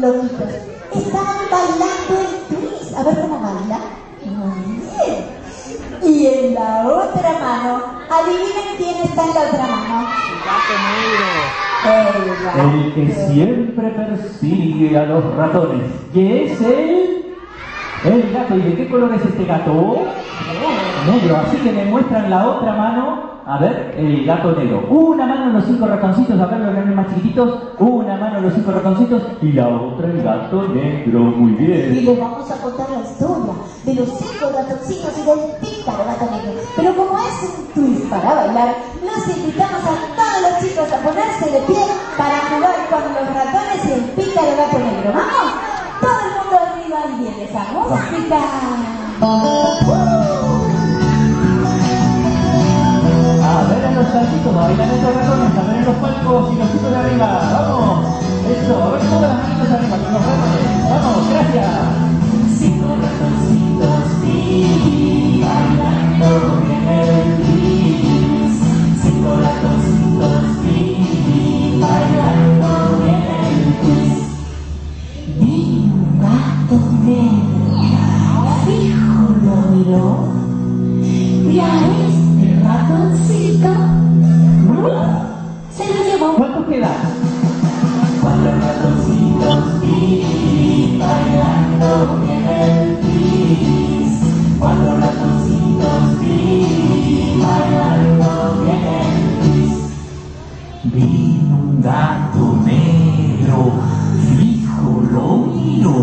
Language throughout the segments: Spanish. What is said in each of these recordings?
Loquitos, estaban bailando el twist. A ver cómo baila. Muy bien. Y en la otra mano, adivinen quién está en la otra mano. El gato negro. El que siempre persigue a los ratones. ¿Qué es él? El gato. ¿Y de qué color es este gato? Negro. Así que me muestran la otra mano. A ver, el gato negro. Una mano los cinco ratoncitos, acá los grandes más chiquititos. Una mano los cinco ratoncitos y la otra el gato negro. Muy Y bien. les vamos a contar la historia de los cinco ratoncitos y del pícaro gato negro. Pero como es un twist para bailar, los invitamos a todos los chicos a ponerse de pie para jugar con los ratones y el pícaro gato negro. ¡Vamos! Todo el mundo arriba y bien, esa música. A ver a los saltitos, ratones, a ver en los palcos y los chicos de arriba. Vamos. Eso, a ver todas las manitos arriba con los ratones. Vamos, gracias. Llevó. ¿Cuántos quedan? Cuatro ratoncitos vi bailando en el gris. Cuatro ratoncitos vi bailando en el gris. Vino un gato negro, fijo lo miró.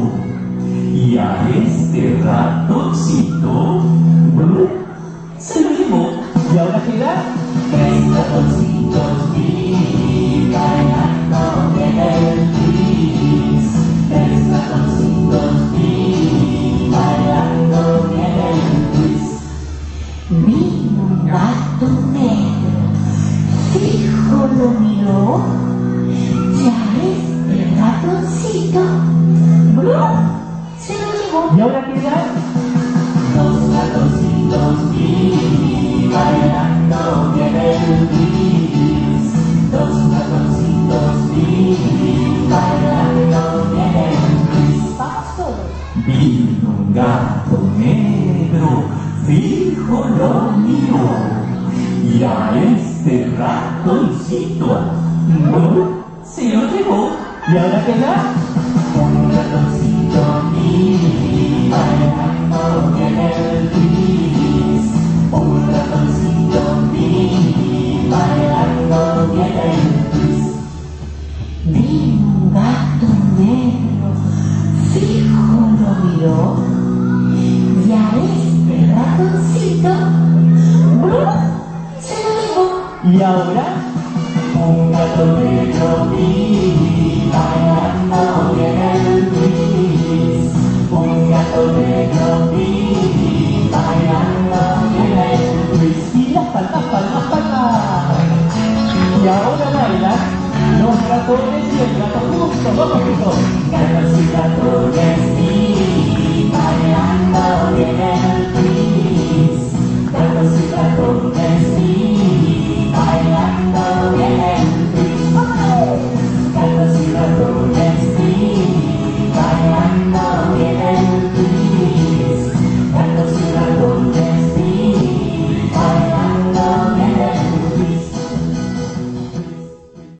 Y a este ratoncito se gato negro, fijo lo miró, y a este ratoncito se lo llevó. ¿Y ahora queda? Dos ratoncitos vi bailando en el gris. Dos ratoncitos vi bailando en el gris. Todos. Vino un gato negro, fijo lo miró, y a este ratoncito no se lo llevó. ¿Y ahora queda? Llevó. ¿Y ahora? Un gato negro vi bailando en el gris. Un gato negro vi bailando en el gris. Y las palmas, palmas, palmas. Y ahora bailan los ratones y el gato juntos. Vamos, chicos. Gatos y ratones